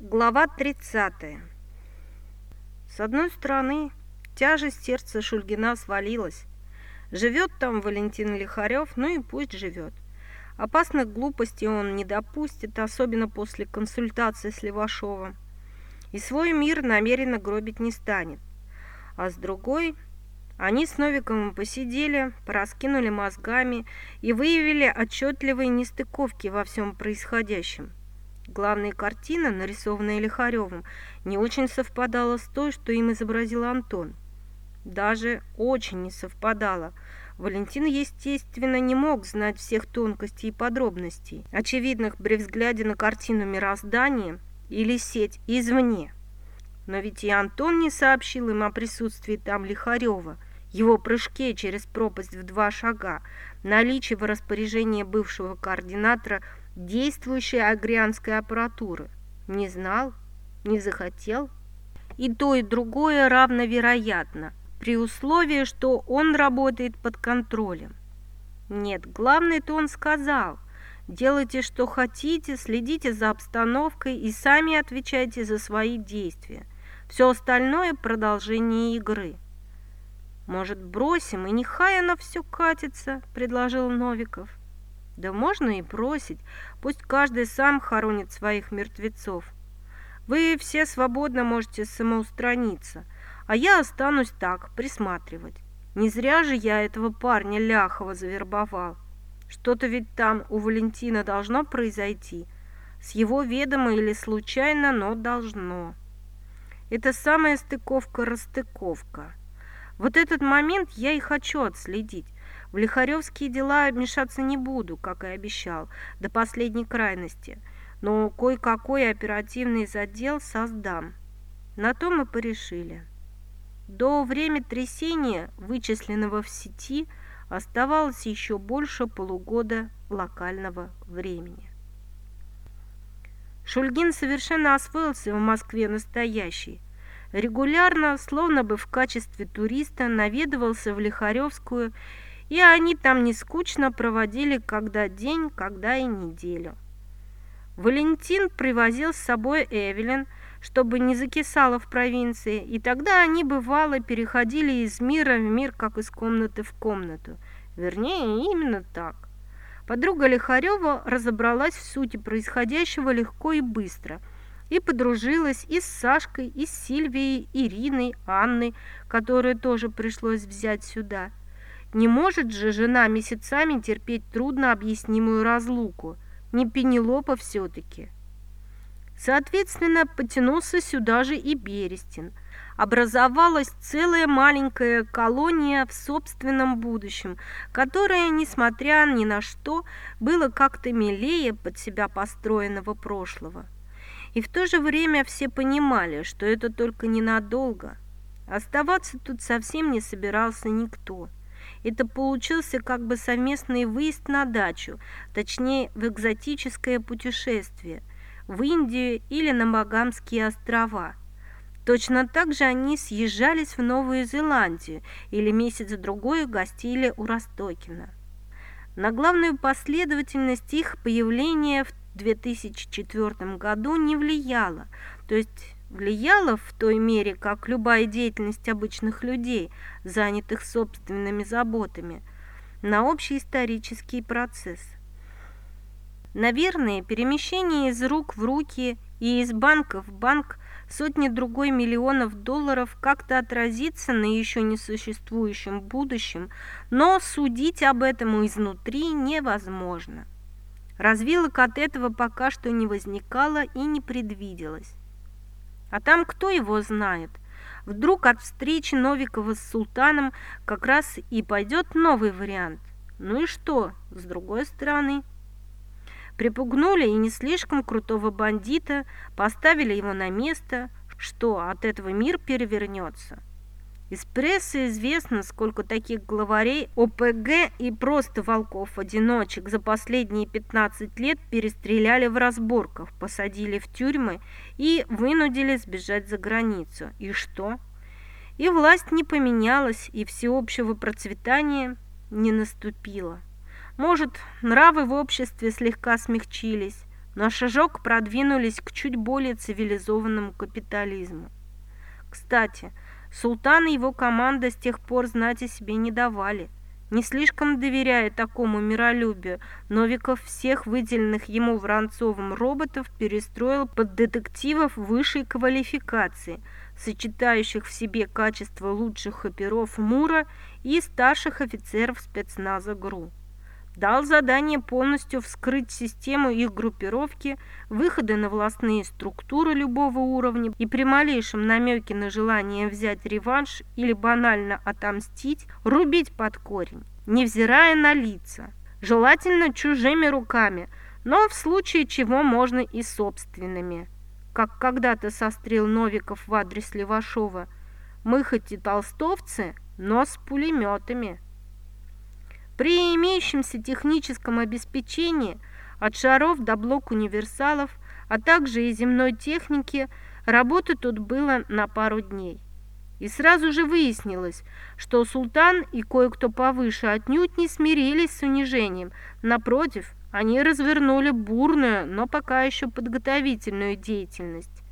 Глава 30. С одной стороны, тяжесть сердца Шульгина свалилась. Живет там Валентин Лихарев, ну и пусть живет. Опасных глупостей он не допустит, особенно после консультации с Левашовым. И свой мир намеренно гробить не станет. А с другой, они с Новиковым посидели, пораскинули мозгами и выявили отчетливые нестыковки во всем происходящем. Главная картина, нарисованная Лихаревым, не очень совпадала с той, что им изобразил Антон. Даже очень не совпадала. Валентин, естественно, не мог знать всех тонкостей и подробностей, очевидных при взгляде на картину мироздания или сеть извне. Но ведь и Антон не сообщил им о присутствии там Лихарева, его прыжке через пропасть в два шага, наличии в распоряжении бывшего координатора – действующей агрианской аппаратуры. Не знал, не захотел. И то, и другое равновероятно, при условии, что он работает под контролем. Нет, главное-то он сказал. Делайте, что хотите, следите за обстановкой и сами отвечайте за свои действия. Все остальное – продолжение игры. «Может, бросим, и нехай оно все катится», – предложил Новиков. Да можно и просить, пусть каждый сам хоронит своих мертвецов. Вы все свободно можете самоустраниться, а я останусь так, присматривать. Не зря же я этого парня Ляхова завербовал. Что-то ведь там у Валентина должно произойти. С его ведома или случайно, но должно. Это самая стыковка-расстыковка. Вот этот момент я и хочу отследить. В Лихаревские дела вмешаться не буду, как и обещал, до последней крайности, но кое-какой оперативный задел создам. На то мы порешили. До время трясения, вычисленного в сети, оставалось еще больше полугода локального времени. Шульгин совершенно освоился в Москве настоящий. Регулярно, словно бы в качестве туриста, наведывался в Лихаревскую и они там не скучно проводили когда день, когда и неделю. Валентин привозил с собой Эвелин, чтобы не закисала в провинции, и тогда они, бывало, переходили из мира в мир, как из комнаты в комнату. Вернее, именно так. Подруга Лихарева разобралась в сути происходящего легко и быстро и подружилась и с Сашкой, и с Сильвией, Ириной, Анной, которую тоже пришлось взять сюда – не может же жена месяцами терпеть трудно объяснимую разлуку. Не Пенелопа все-таки. Соответственно, потянулся сюда же и Берестин. Образовалась целая маленькая колония в собственном будущем, которая, несмотря ни на что, было как-то милее под себя построенного прошлого. И в то же время все понимали, что это только ненадолго. Оставаться тут совсем не собирался никто. Это получился как бы совместный выезд на дачу, точнее в экзотическое путешествие, в Индию или на Багамские острова. Точно так же они съезжались в Новую Зеландию или месяц-другой гостили у Ростокина. На главную последовательность их появления в 2004 году не влияло, то есть влияло в той мере, как любая деятельность обычных людей, занятых собственными заботами, на общий исторический процесс. Наверное, перемещение из рук в руки и из банка в банк сотни другой миллионов долларов как-то отразится на еще не существующем будущем, но судить об этом изнутри невозможно. Развилок от этого пока что не возникало и не предвиделось. А там кто его знает? Вдруг от встречи Новикова с Султаном как раз и пойдет новый вариант. Ну и что, с другой стороны? Припугнули и не слишком крутого бандита, поставили его на место, что от этого мир перевернется. Из прессы известно, сколько таких главарей ОПГ и просто волков-одиночек за последние 15 лет перестреляли в разборках, посадили в тюрьмы и вынудили сбежать за границу. И что? И власть не поменялась, и всеобщего процветания не наступило. Может, нравы в обществе слегка смягчились, но шажок продвинулись к чуть более цивилизованному капитализму. Кстати, султан и его команда с тех пор знать о себе не давали. Не слишком доверяя такому миролюбию, Новиков всех выделенных ему Воронцовым роботов перестроил под детективов высшей квалификации, сочетающих в себе качество лучших оперов МУРа и старших офицеров спецназа ГРУ дал задание полностью вскрыть систему их группировки, выходы на властные структуры любого уровня и при малейшем намеке на желание взять реванш или банально отомстить, рубить под корень, невзирая на лица, желательно чужими руками, но в случае чего можно и собственными. Как когда-то сострил Новиков в адрес Левашова, мы хоть и толстовцы, но с пулеметами. При имеющемся техническом обеспечении от шаров до блок универсалов, а также и земной техники, работы тут было на пару дней. И сразу же выяснилось, что султан и кое-кто повыше отнюдь не смирились с унижением. Напротив, они развернули бурную, но пока еще подготовительную деятельность.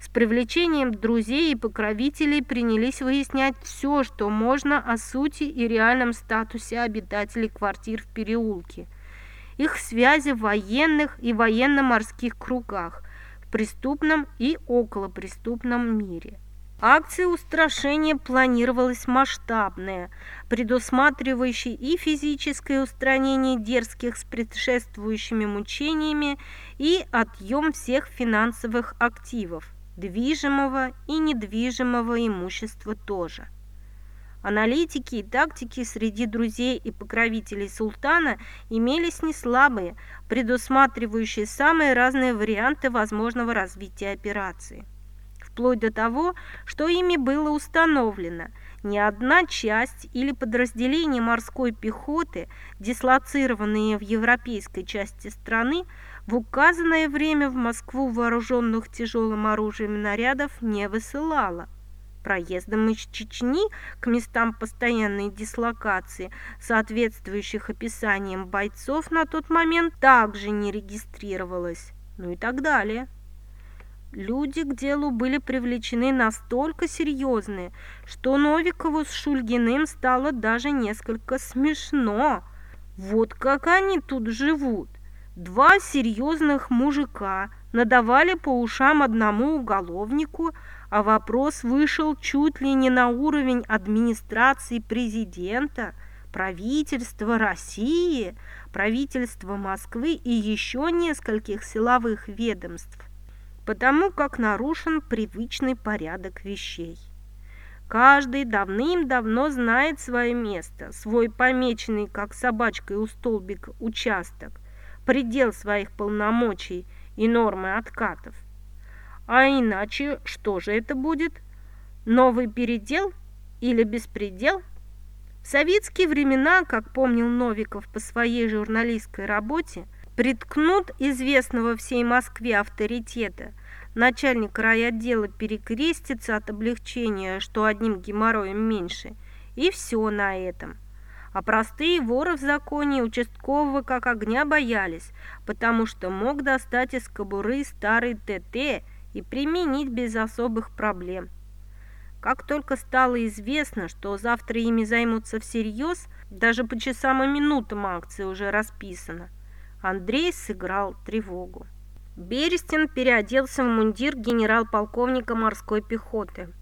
С привлечением друзей и покровителей принялись выяснять все, что можно о сути и реальном статусе обитателей квартир в переулке, их связи в военных и военно-морских кругах, в преступном и околопреступном мире. Акция устрашения планировалась масштабная, предусматривающая и физическое устранение дерзких с предшествующими мучениями и отъем всех финансовых активов движимого и недвижимого имущества тоже. Аналитики и тактики среди друзей и покровителей султана имелись не слабые, предусматривающие самые разные варианты возможного развития операции. Вплоть до того, что ими было установлено – ни одна часть или подразделение морской пехоты, дислоцированные в европейской части страны, в указанное время в Москву вооруженных тяжелым оружием нарядов не высылала. Проездом из Чечни к местам постоянной дислокации, соответствующих описаниям бойцов на тот момент, также не регистрировалось. Ну и так далее. Люди к делу были привлечены настолько серьезные, что Новикову с Шульгиным стало даже несколько смешно. Вот как они тут живут. Два серьезных мужика надавали по ушам одному уголовнику, а вопрос вышел чуть ли не на уровень администрации президента, правительства России, правительства Москвы и еще нескольких силовых ведомств, потому как нарушен привычный порядок вещей. Каждый давным-давно знает свое место, свой помеченный, как собачкой у столбика, участок – предел своих полномочий и нормы откатов. А иначе что же это будет? Новый передел или беспредел? В советские времена, как помнил Новиков по своей журналистской работе, приткнут известного всей Москве авторитета, начальник райотдела перекрестится от облегчения, что одним геморроем меньше, и все на этом – а простые воры в законе участкового как огня боялись, потому что мог достать из кобуры старый ТТ и применить без особых проблем. Как только стало известно, что завтра ими займутся всерьез, даже по часам и минутам акции уже расписана, Андрей сыграл тревогу. Берестин переоделся в мундир генерал-полковника морской пехоты.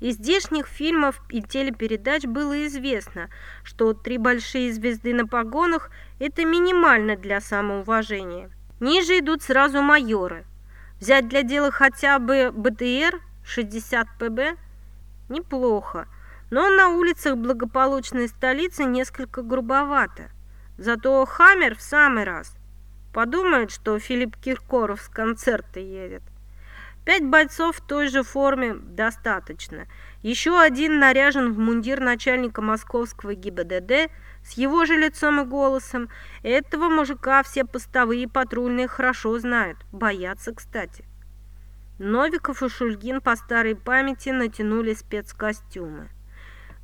Из здешних фильмов и телепередач было известно, что три большие звезды на погонах – это минимально для самоуважения. Ниже идут сразу майоры. Взять для дела хотя бы БТР 60 ПБ – неплохо, но на улицах благополучной столицы несколько грубовато. Зато Хаммер в самый раз. Подумает, что Филипп Киркоров с концерта едет. Пять бойцов в той же форме достаточно. Еще один наряжен в мундир начальника московского ГИБДД с его же лицом и голосом. Этого мужика все постовые и патрульные хорошо знают, боятся, кстати. Новиков и Шульгин по старой памяти натянули спецкостюмы.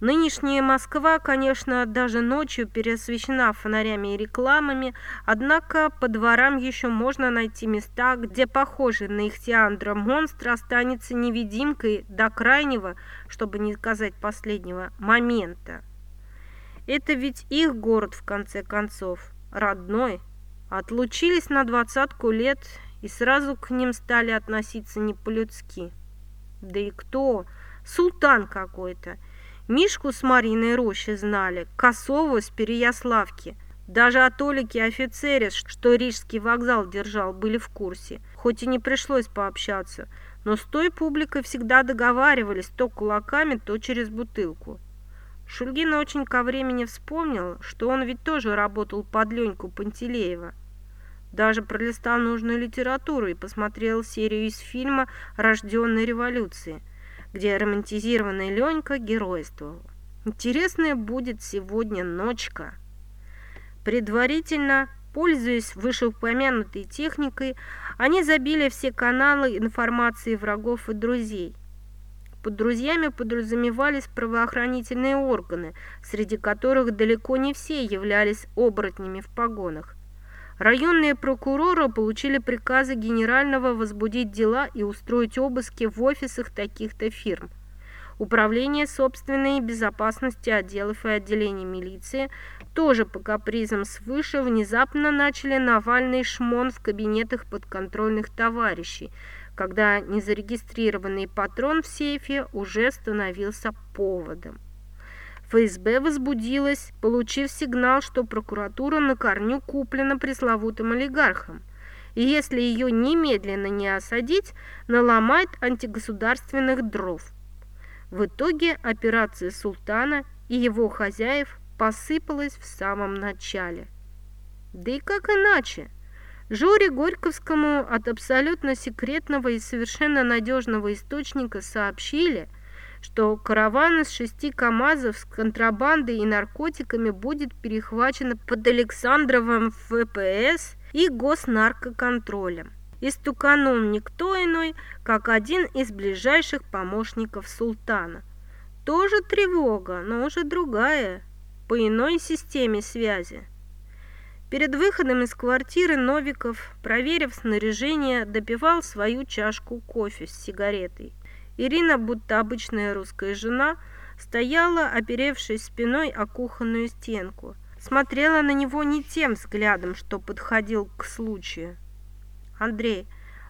Нынешняя Москва, конечно, даже ночью переосвещена фонарями и рекламами, однако по дворам еще можно найти места, где похожий на Ихтиандра монстр останется невидимкой до крайнего, чтобы не сказать последнего, момента. Это ведь их город, в конце концов, родной. Отлучились на двадцатку лет и сразу к ним стали относиться не по-людски. Да и кто? Султан какой-то. Мишку с Мариной Рощи знали, Косову с Переяславки. Даже о Толике офицере, что Рижский вокзал держал, были в курсе. Хоть и не пришлось пообщаться, но с той публикой всегда договаривались то кулаками, то через бутылку. Шульгин очень ко времени вспомнил, что он ведь тоже работал под Леньку Пантелеева. Даже пролистал нужную литературу и посмотрел серию из фильма «Рожденной революции», где романтизированный Ленька геройствовал. Интересная будет сегодня ночка. Предварительно, пользуясь вышеупомянутой техникой, они забили все каналы информации врагов и друзей. Под друзьями подразумевались правоохранительные органы, среди которых далеко не все являлись оборотнями в погонах. Районные прокуроры получили приказы генерального возбудить дела и устроить обыски в офисах таких-то фирм. Управление собственной безопасности отделов и отделений милиции тоже по капризам свыше внезапно начали Навальный шмон в кабинетах подконтрольных товарищей, когда незарегистрированный патрон в сейфе уже становился поводом. ФСБ возбудилась, получив сигнал, что прокуратура на корню куплена пресловутым олигархом. И если ее немедленно не осадить, наломает антигосударственных дров. В итоге операция султана и его хозяев посыпалась в самом начале. Да и как иначе? Жоре Горьковскому от абсолютно секретного и совершенно надежного источника сообщили, что караван из шести КАМАЗов с контрабандой и наркотиками будет перехвачен под Александровым ФПС и госнаркоконтролем. И стуканул никто иной, как один из ближайших помощников султана. Тоже тревога, но уже другая, по иной системе связи. Перед выходом из квартиры Новиков, проверив снаряжение, допивал свою чашку кофе с сигаретой. Ирина, будто обычная русская жена, стояла, оперевшись спиной о кухонную стенку. Смотрела на него не тем взглядом, что подходил к случаю. «Андрей,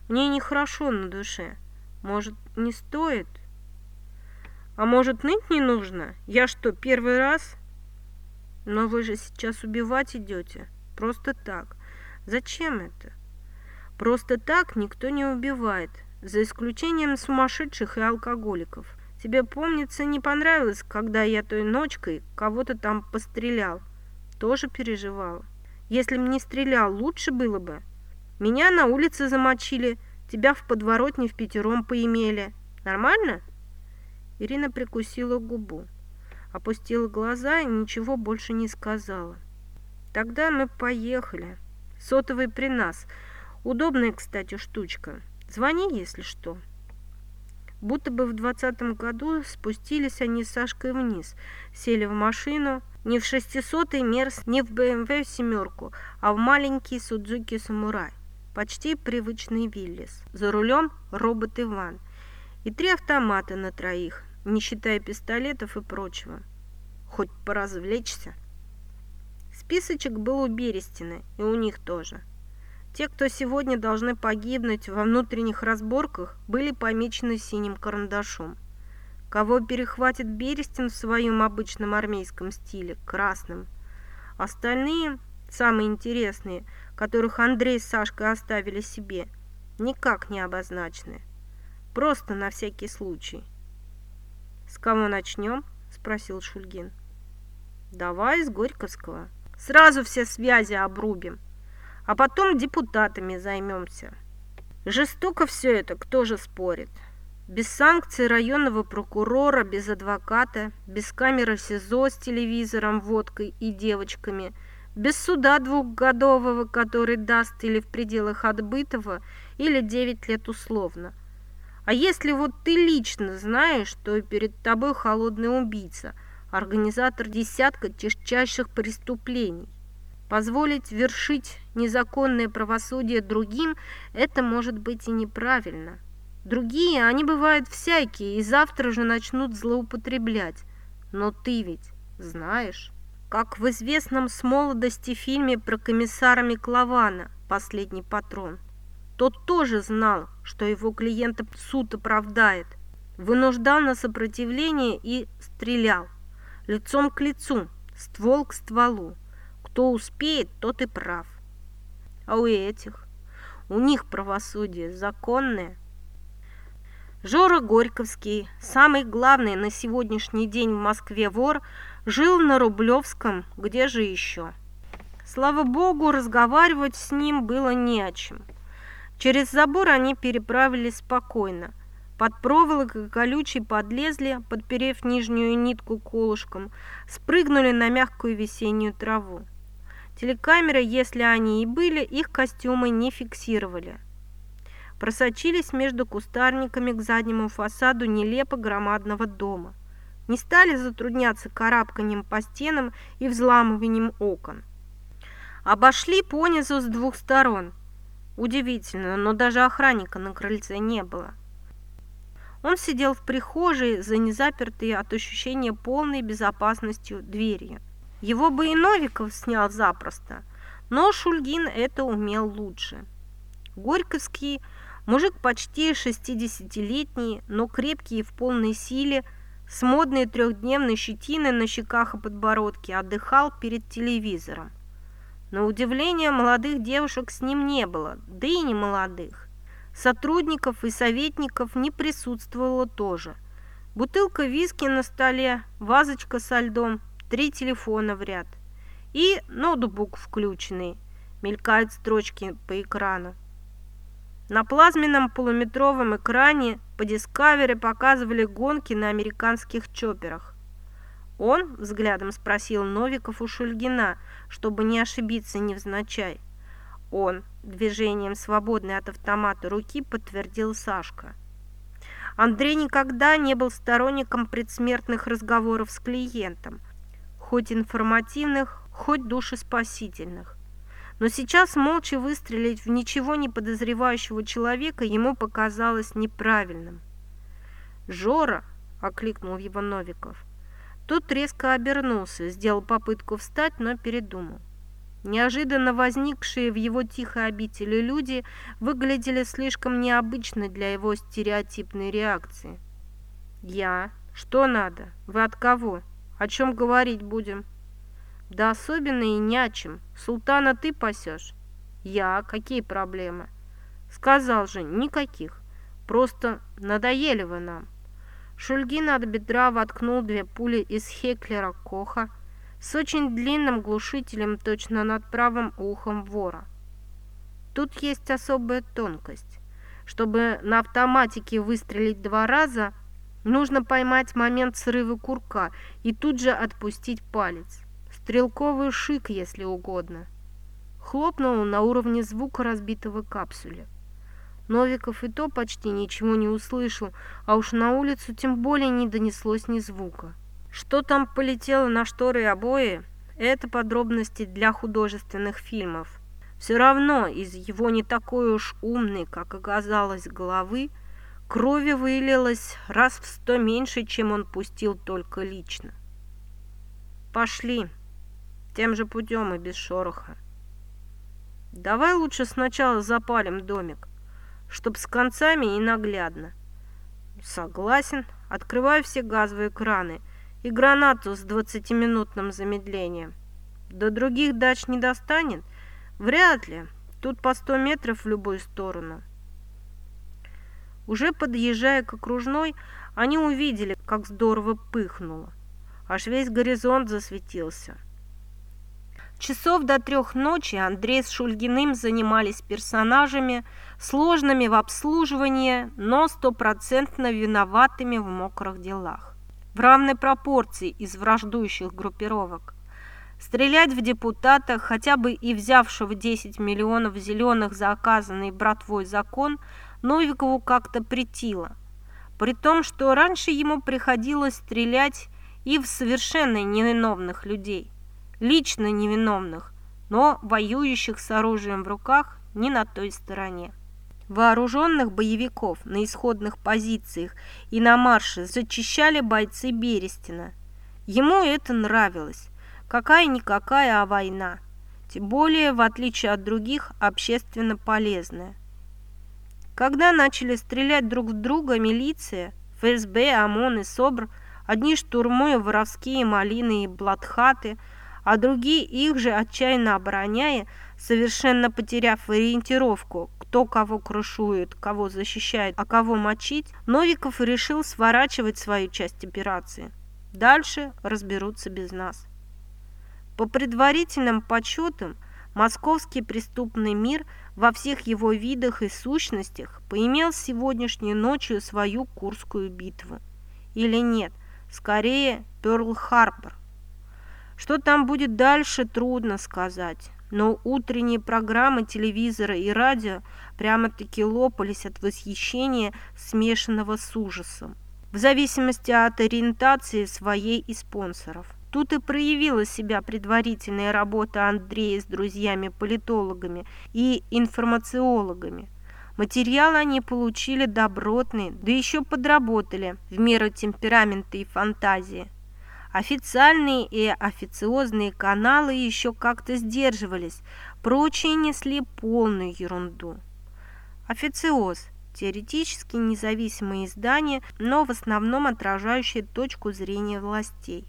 мне нехорошо на душе. Может, не стоит?» «А может, ныть не нужно? Я что, первый раз?» «Но вы же сейчас убивать идете. Просто так. Зачем это?» «Просто так никто не убивает за исключением сумасшедших и алкоголиков. Тебе, помнится, не понравилось, когда я той ночкой кого-то там пострелял. Тоже переживала. Если бы не стрелял, лучше было бы. Меня на улице замочили, тебя в подворотне в пятером поимели. Нормально?» Ирина прикусила губу, опустила глаза и ничего больше не сказала. «Тогда мы поехали. Сотовый при нас. Удобная, кстати, штучка. Звони, если что. Будто бы в двадцатом году спустились они с Сашкой вниз, сели в машину, не в шестисотый Мерс, не в БМВ семерку, а в маленький Судзуки Самурай, почти привычный Виллис. За рулем робот Иван и три автомата на троих, не считая пистолетов и прочего. Хоть поразвлечься. Списочек был у Берестина, и у них тоже. Те, кто сегодня должны погибнуть во внутренних разборках, были помечены синим карандашом. Кого перехватит Берестин в своем обычном армейском стиле, красным. Остальные, самые интересные, которых Андрей с Сашкой оставили себе, никак не обозначены. Просто на всякий случай. «С кого начнем?» – спросил Шульгин. «Давай с Горьковского. Сразу все связи обрубим а потом депутатами займемся. Жестоко все это, кто же спорит? Без санкций районного прокурора, без адвоката, без камеры СИЗО с телевизором, водкой и девочками, без суда двухгодового, который даст или в пределах отбытого, или 9 лет условно. А если вот ты лично знаешь, что перед тобой холодный убийца, организатор десятка тяжчайших преступлений. Позволить вершить незаконное правосудие другим – это может быть и неправильно. Другие, они бывают всякие, и завтра же начнут злоупотреблять. Но ты ведь знаешь, как в известном с молодости фильме про комиссара Миклована «Последний патрон». Тот тоже знал, что его клиента суд оправдает, вынуждал на сопротивление и стрелял. Лицом к лицу, ствол к стволу. Кто успеет, тот и прав. А у этих, у них правосудие законное. Жора Горьковский, самый главный на сегодняшний день в Москве вор, жил на Рублевском, где же еще? Слава богу, разговаривать с ним было не о чем. Через забор они переправились спокойно. Под проволокой колючей подлезли, подперев нижнюю нитку колышком, спрыгнули на мягкую весеннюю траву. Телекамеры, если они и были, их костюмы не фиксировали. Просочились между кустарниками к заднему фасаду нелепо громадного дома. Не стали затрудняться карабканием по стенам и взламыванием окон. Обошли понизу с двух сторон. Удивительно, но даже охранника на крыльце не было. Он сидел в прихожей за незапертой от ощущения полной безопасностью дверью. Его бы и Новиков снял запросто, но Шульгин это умел лучше. Горьковский, мужик почти 60-летний, но крепкий и в полной силе, с модной трехдневной щетиной на щеках и подбородке, отдыхал перед телевизором. На удивление молодых девушек с ним не было, да и не молодых. Сотрудников и советников не присутствовало тоже. Бутылка виски на столе, вазочка со льдом, три телефона в ряд. И ноутбук включенный. Мелькают строчки по экрану. На плазменном полуметровом экране по Discovery показывали гонки на американских чоперах. Он взглядом спросил Новиков у Шульгина, чтобы не ошибиться невзначай. Он движением свободной от автомата руки подтвердил Сашка. Андрей никогда не был сторонником предсмертных разговоров с клиентом, хоть информативных, хоть душеспасительных. Но сейчас молча выстрелить в ничего не подозревающего человека ему показалось неправильным. «Жора!» – окликнул его Новиков. Тот резко обернулся, сделал попытку встать, но передумал. Неожиданно возникшие в его тихой обители люди выглядели слишком необычно для его стереотипной реакции. «Я? Что надо? Вы от кого? О чем говорить будем?» «Да особенно и не о чем. Султана ты пасешь?» «Я? Какие проблемы?» «Сказал же, никаких. Просто надоели вы нам». Шульгин от бедра воткнул две пули из Хеклера Коха с очень длинным глушителем точно над правым ухом вора. Тут есть особая тонкость. Чтобы на автоматике выстрелить два раза, нужно поймать момент срыва курка и тут же отпустить палец. Стрелковый шик, если угодно. Хлопнул на уровне звука разбитого капсуля. Новиков и то почти ничего не услышал, а уж на улицу тем более не донеслось ни звука. Что там полетело на шторы и обои, это подробности для художественных фильмов. Все равно из его не такой уж умной, как оказалось, головы крови вылилось раз в сто меньше, чем он пустил только лично. Пошли, тем же путем и без шороха. Давай лучше сначала запалим домик чтоб с концами и наглядно. Согласен. Открываю все газовые краны и гранату с двадцатиминутным замедлением. До других дач не достанет? Вряд ли. Тут по сто метров в любую сторону. Уже подъезжая к окружной, они увидели, как здорово пыхнуло. Аж весь горизонт засветился. Часов до трех ночи Андрей с Шульгиным занимались персонажами, сложными в обслуживании, но стопроцентно виноватыми в мокрых делах. В равной пропорции из враждующих группировок. Стрелять в депутата, хотя бы и взявшего 10 миллионов зеленых за оказанный братвой закон, Новикову как-то притило. При том, что раньше ему приходилось стрелять и в совершенно невиновных людей, лично невиновных, но воюющих с оружием в руках не на той стороне. Вооруженных боевиков на исходных позициях и на марше зачищали бойцы Берестина. Ему это нравилось. Какая-никакая, а война. Тем более, в отличие от других, общественно полезная. Когда начали стрелять друг в друга милиция, ФСБ, ОМОН и СОБР, одни штурмуя воровские малины и блатхаты, а другие, их же отчаянно обороняя, совершенно потеряв ориентировку, кто кого крушует, кого защищает, а кого мочить, Новиков решил сворачивать свою часть операции. Дальше разберутся без нас. По предварительным подсчетам, московский преступный мир во всех его видах и сущностях поимел сегодняшней ночью свою Курскую битву. Или нет, скорее Пёрл-Харбор. Что там будет дальше, трудно сказать но утренние программы телевизора и радио прямо-таки лопались от восхищения, смешанного с ужасом, в зависимости от ориентации своей и спонсоров. Тут и проявила себя предварительная работа Андрея с друзьями-политологами и информациологами. Материал они получили добротный, да еще подработали в меру темперамента и фантазии. Официальные и официозные каналы еще как-то сдерживались, прочие несли полную ерунду. Официоз – теоретически независимые издания, но в основном отражающие точку зрения властей.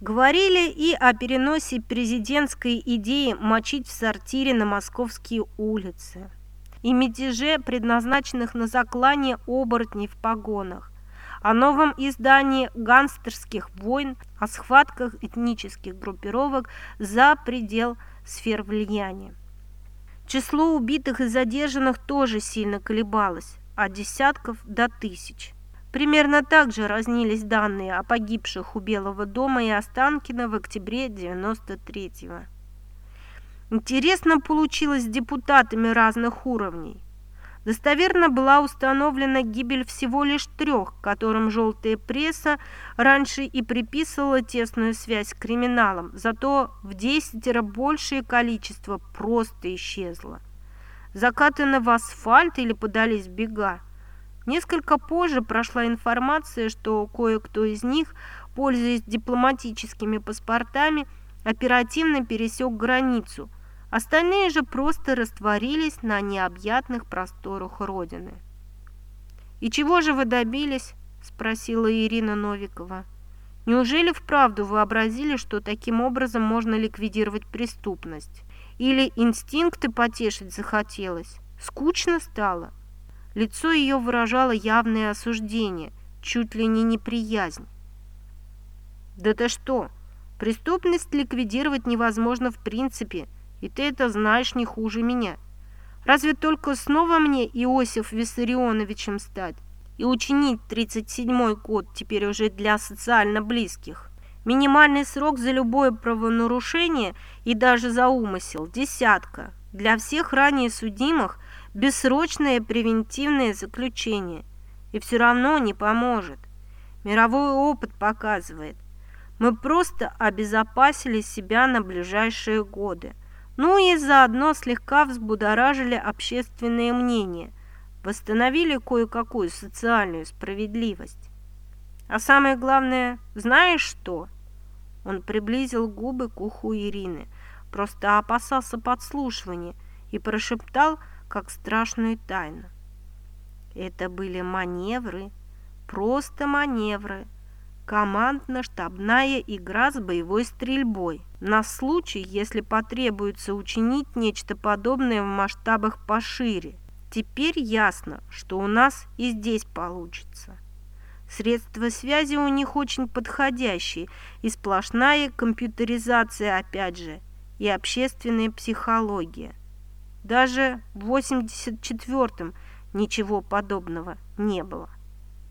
Говорили и о переносе президентской идеи мочить в сортире на московские улицы, и мятеже, предназначенных на заклание оборотней в погонах, о новом издании гангстерских войн, о схватках этнических группировок за предел сфер влияния. Число убитых и задержанных тоже сильно колебалось, от десятков до тысяч. Примерно так же разнились данные о погибших у Белого дома и Останкина в октябре 93-го. Интересно получилось с депутатами разных уровней. Достоверно была установлена гибель всего лишь трех, которым желтая пресса раньше и приписывала тесную связь с криминалом, зато в десятеро большее количество просто исчезло. Закатаны в асфальт или подались бега. Несколько позже прошла информация, что кое-кто из них, пользуясь дипломатическими паспортами, оперативно пересек границу – Остальные же просто растворились на необъятных просторах Родины. «И чего же вы добились?» – спросила Ирина Новикова. «Неужели вправду вообразили, что таким образом можно ликвидировать преступность? Или инстинкты потешить захотелось? Скучно стало?» Лицо ее выражало явное осуждение, чуть ли не неприязнь. «Да ты что? Преступность ликвидировать невозможно в принципе», и ты это знаешь не хуже меня. Разве только снова мне Иосиф Виссарионовичем стать и учинить 37-й год теперь уже для социально близких? Минимальный срок за любое правонарушение и даже за умысел – десятка. Для всех ранее судимых – бессрочное превентивное заключение. И все равно не поможет. Мировой опыт показывает. Мы просто обезопасили себя на ближайшие годы – ну и заодно слегка взбудоражили общественное мнение, восстановили кое-какую социальную справедливость. А самое главное, знаешь что? Он приблизил губы к уху Ирины, просто опасался подслушивания и прошептал, как страшную тайну. Это были маневры, просто маневры, командно-штабная игра с боевой стрельбой на случай, если потребуется учинить нечто подобное в масштабах пошире. Теперь ясно, что у нас и здесь получится. Средства связи у них очень подходящие, и сплошная компьютеризация опять же, и общественная психология. Даже в 84-м ничего подобного не было.